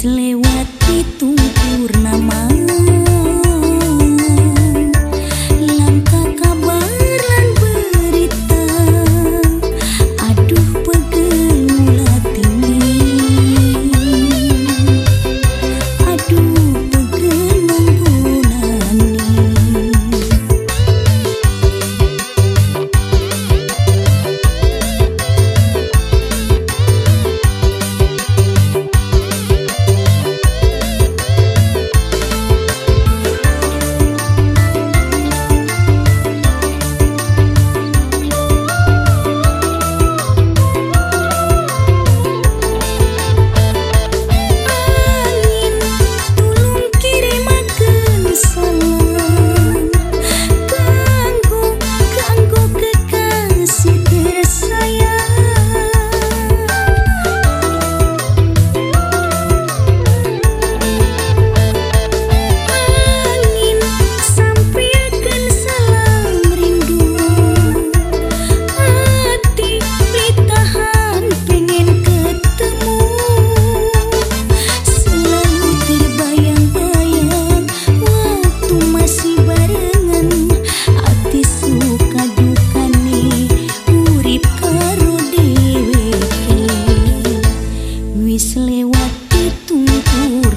Wis lewat pitung Ooh.